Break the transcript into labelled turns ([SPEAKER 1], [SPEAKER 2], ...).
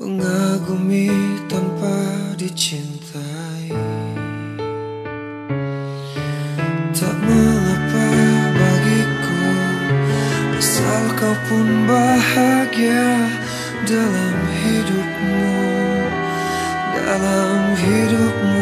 [SPEAKER 1] Mengagumi tanpa dicintai. Tak mengapa bagiku Asal kau pun bahagia dalam hidupmu Dalam hidupmu.